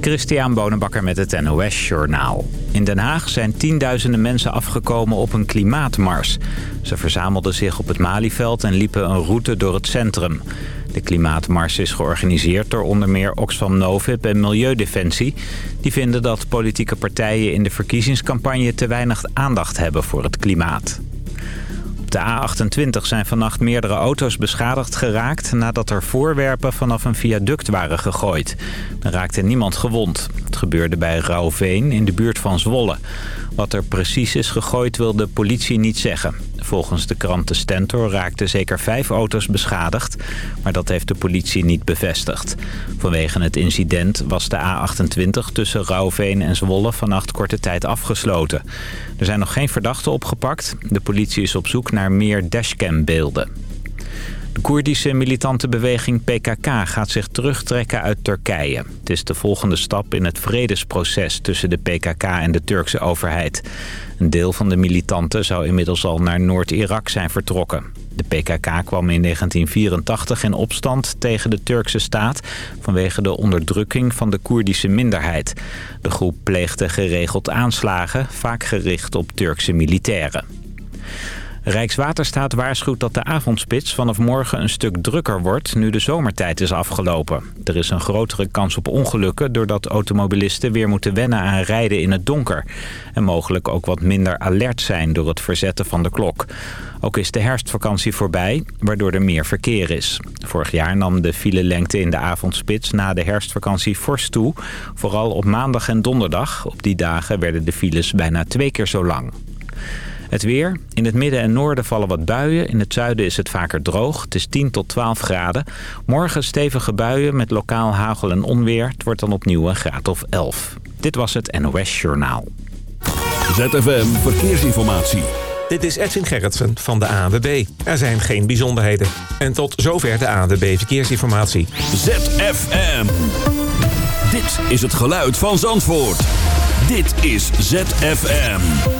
Christian Bonenbakker met het NOS Journaal. In Den Haag zijn tienduizenden mensen afgekomen op een klimaatmars. Ze verzamelden zich op het Malieveld en liepen een route door het centrum. De klimaatmars is georganiseerd door onder meer Oxfam Novib en Milieudefensie. Die vinden dat politieke partijen in de verkiezingscampagne te weinig aandacht hebben voor het klimaat. De A28 zijn vannacht meerdere auto's beschadigd geraakt... nadat er voorwerpen vanaf een viaduct waren gegooid. Er raakte niemand gewond. Het gebeurde bij Rauwveen in de buurt van Zwolle. Wat er precies is gegooid wil de politie niet zeggen. Volgens de krant De Stentor raakten zeker vijf auto's beschadigd, maar dat heeft de politie niet bevestigd. Vanwege het incident was de A28 tussen Rauwveen en Zwolle vannacht korte tijd afgesloten. Er zijn nog geen verdachten opgepakt. De politie is op zoek naar meer dashcam-beelden. De Koerdische militante beweging PKK gaat zich terugtrekken uit Turkije. Het is de volgende stap in het vredesproces tussen de PKK en de Turkse overheid. Een deel van de militanten zou inmiddels al naar Noord-Irak zijn vertrokken. De PKK kwam in 1984 in opstand tegen de Turkse staat... vanwege de onderdrukking van de Koerdische minderheid. De groep pleegde geregeld aanslagen, vaak gericht op Turkse militairen. Rijkswaterstaat waarschuwt dat de avondspits vanaf morgen een stuk drukker wordt nu de zomertijd is afgelopen. Er is een grotere kans op ongelukken doordat automobilisten weer moeten wennen aan rijden in het donker. En mogelijk ook wat minder alert zijn door het verzetten van de klok. Ook is de herfstvakantie voorbij, waardoor er meer verkeer is. Vorig jaar nam de filelengte in de avondspits na de herfstvakantie fors toe. Vooral op maandag en donderdag. Op die dagen werden de files bijna twee keer zo lang. Het weer. In het midden en noorden vallen wat buien. In het zuiden is het vaker droog. Het is 10 tot 12 graden. Morgen stevige buien met lokaal hagel en onweer. Het wordt dan opnieuw een graad of 11. Dit was het NOS Journaal. ZFM Verkeersinformatie. Dit is Edwin Gerritsen van de ANWB. Er zijn geen bijzonderheden. En tot zover de ANWB Verkeersinformatie. ZFM. Dit is het geluid van Zandvoort. Dit is ZFM.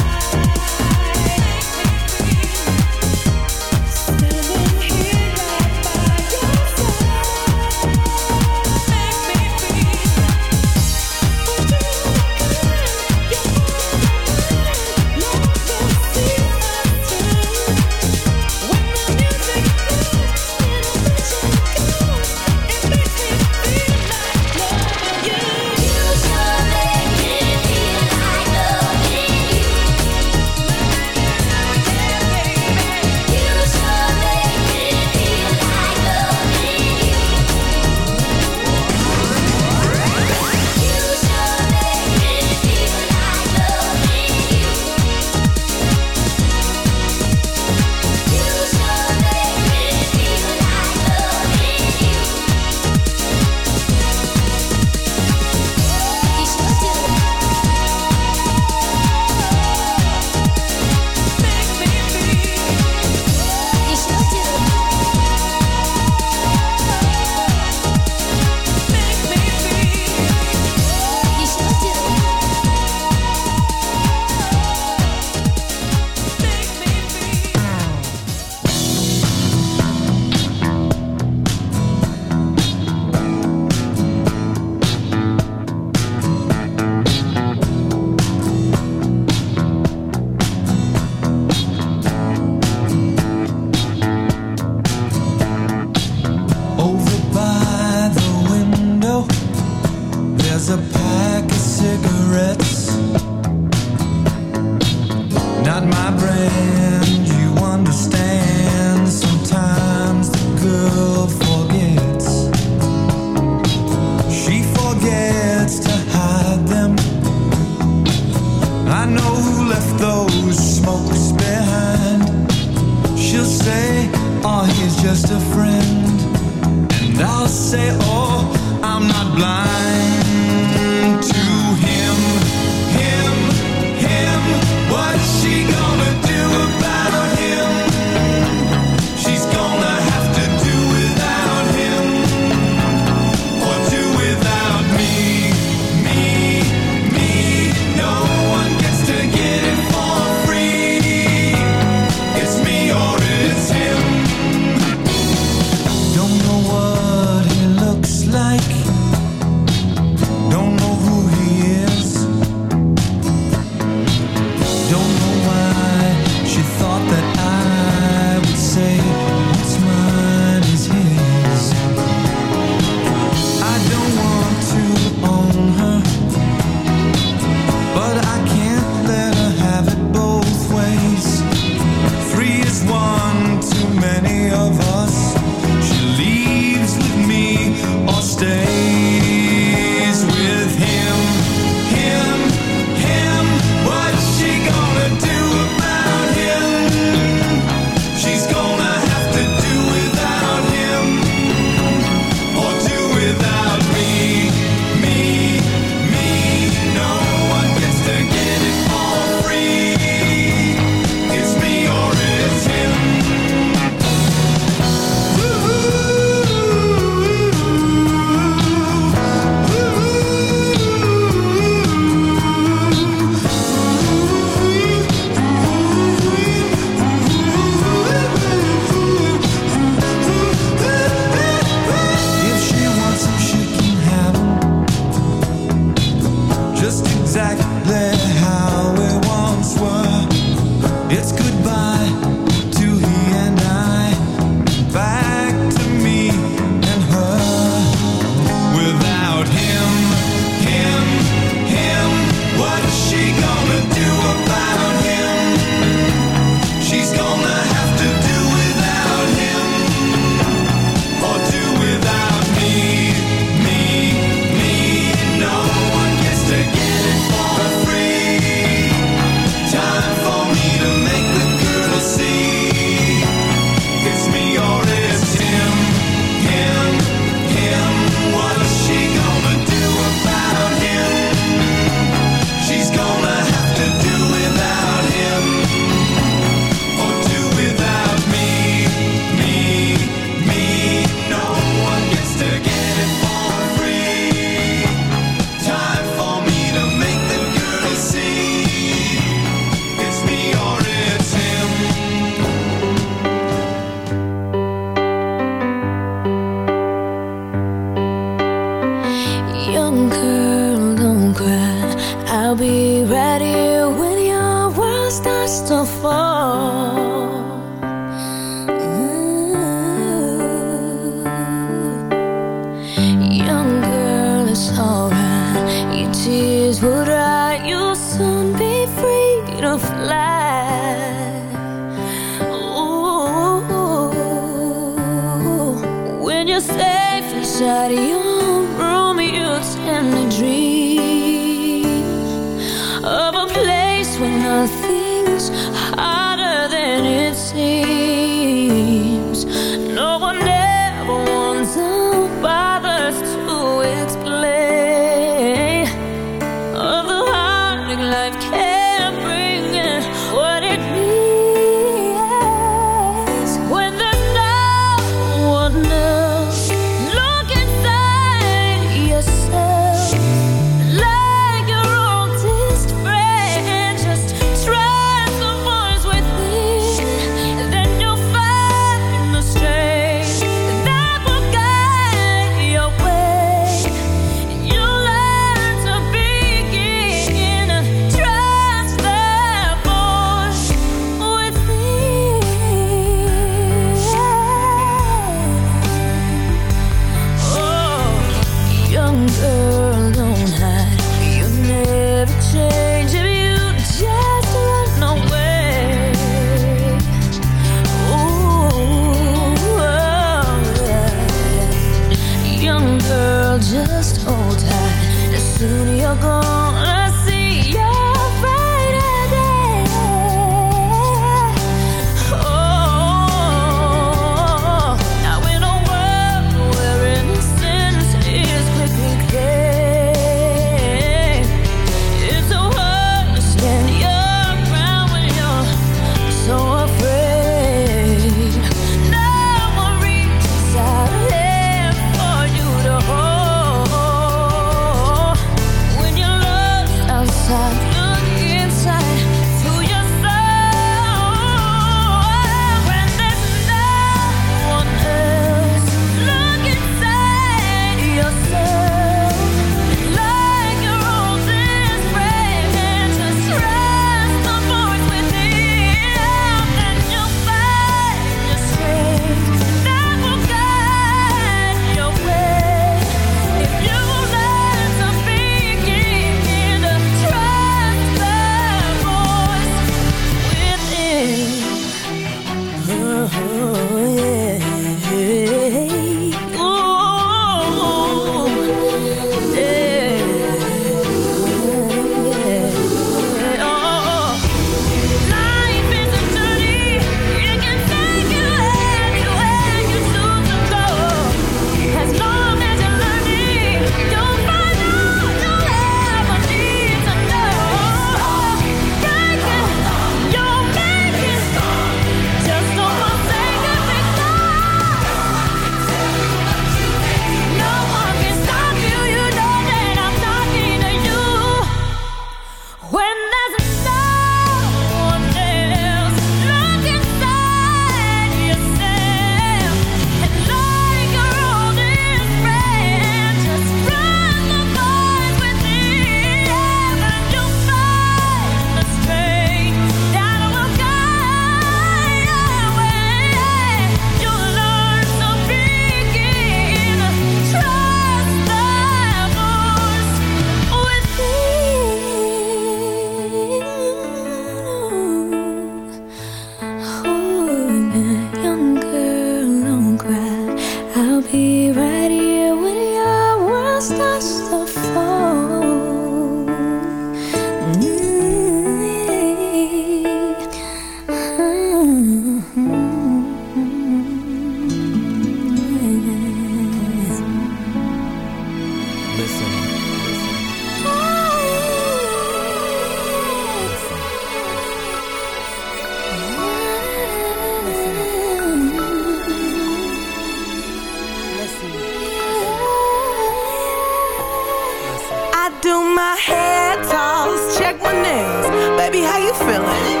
how you feeling?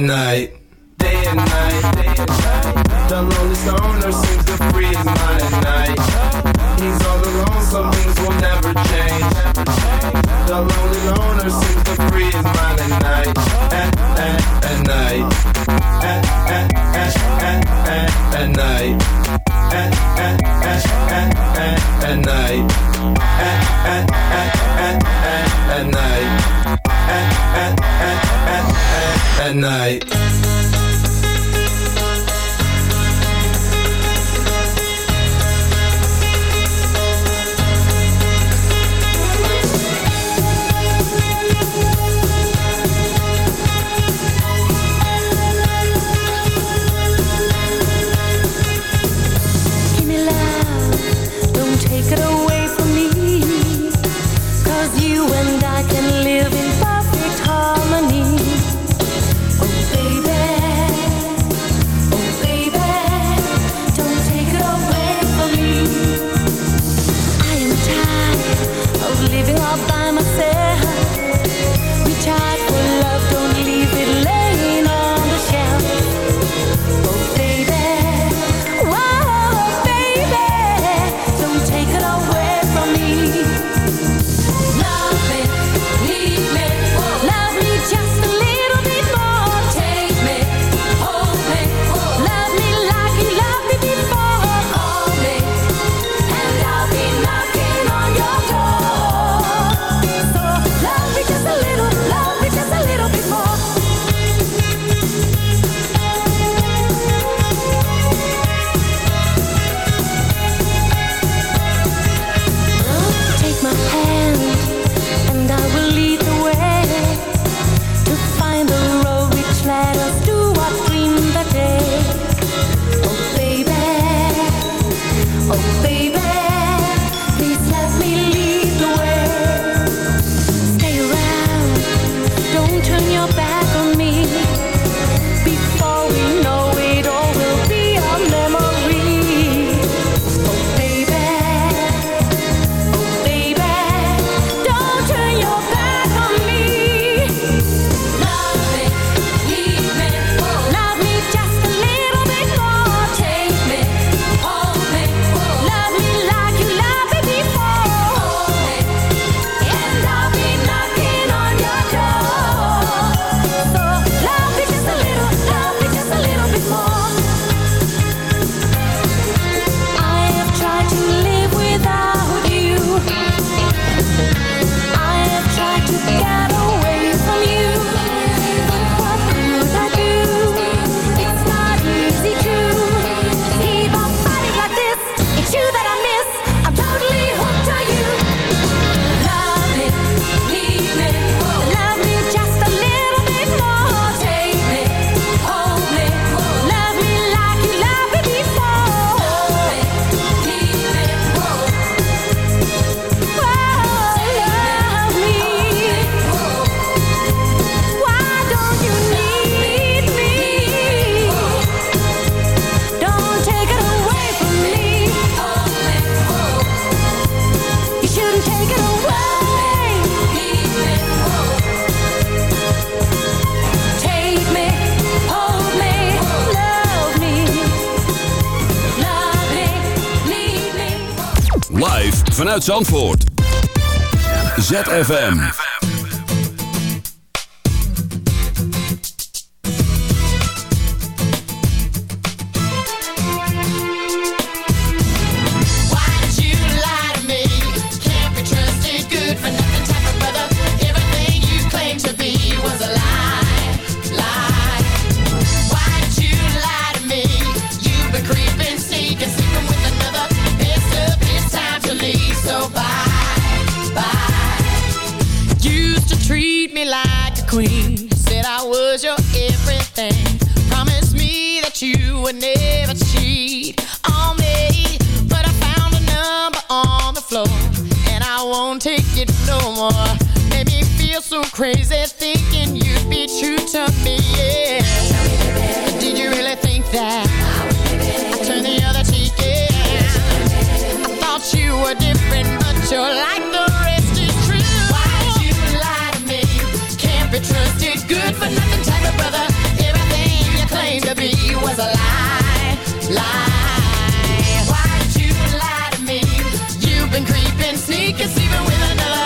night. Day and night, day and night. The lonely stoner Zandvoort. ZFM. Would never cheat on me. But I found a number on the floor, and I won't take it no more. Made me feel so crazy thinking you'd be true to me. Yeah. Did you really think that? I turned the other cheek. Yeah. I thought you were different, but you're like the rest is true. Why'd you lie to me? Can't be trusted, good for nothing type of brother claimed to be was a lie, lie. Why'd you lie to me? You've been creeping, sneaking, sleeping with another.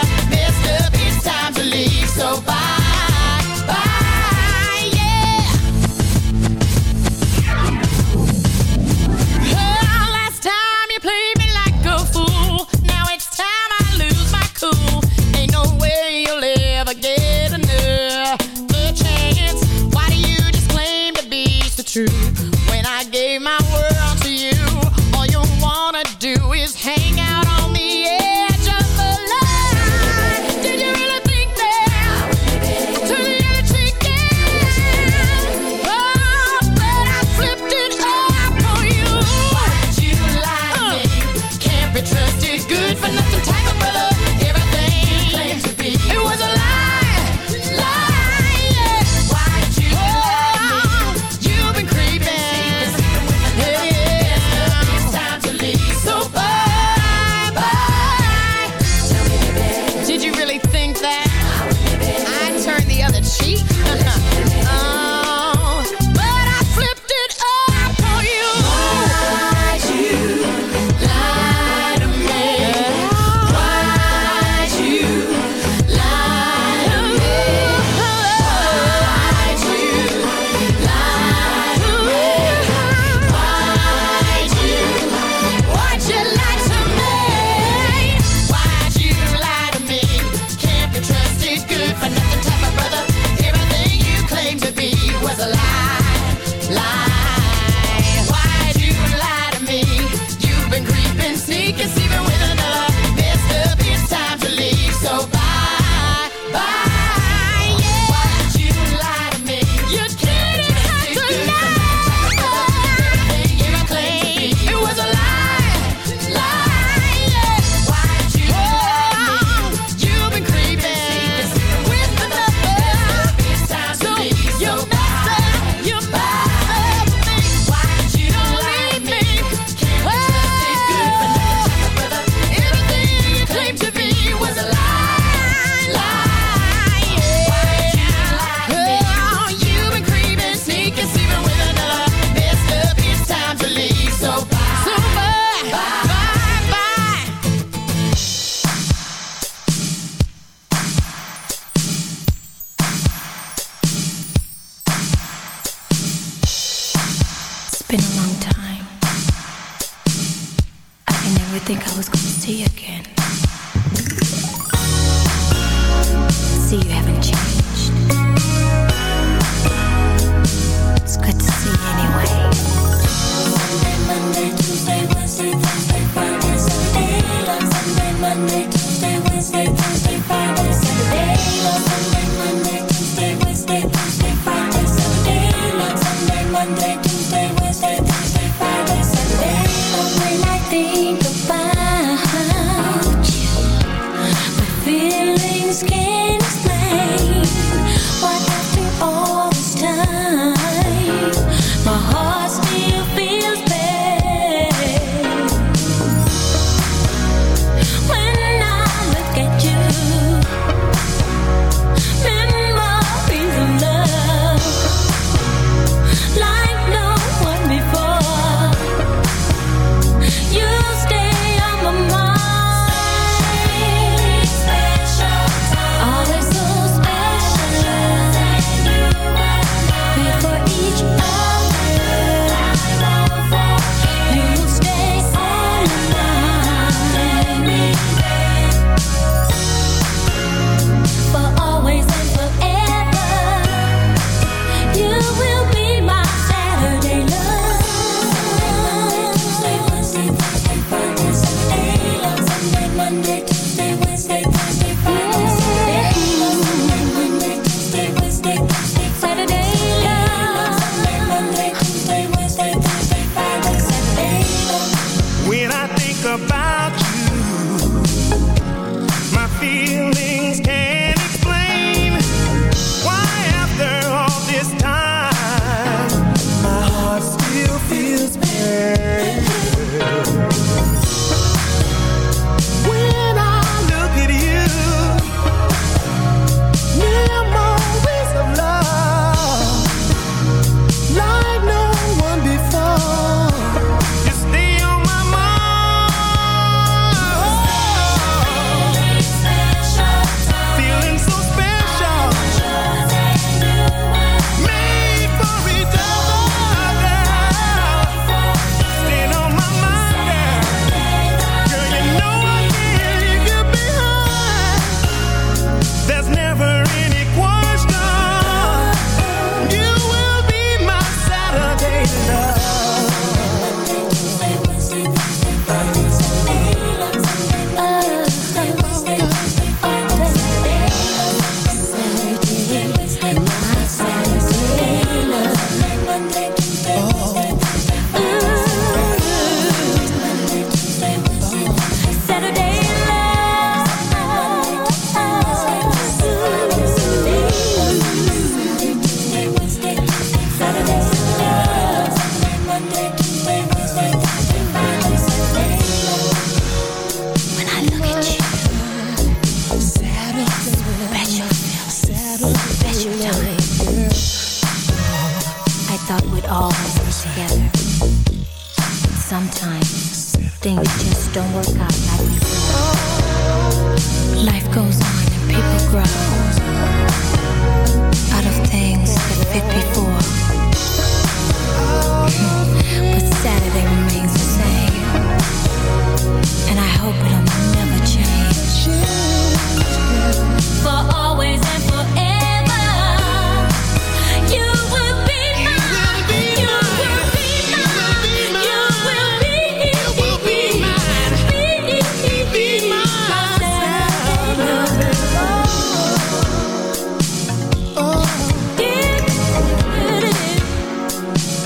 one day.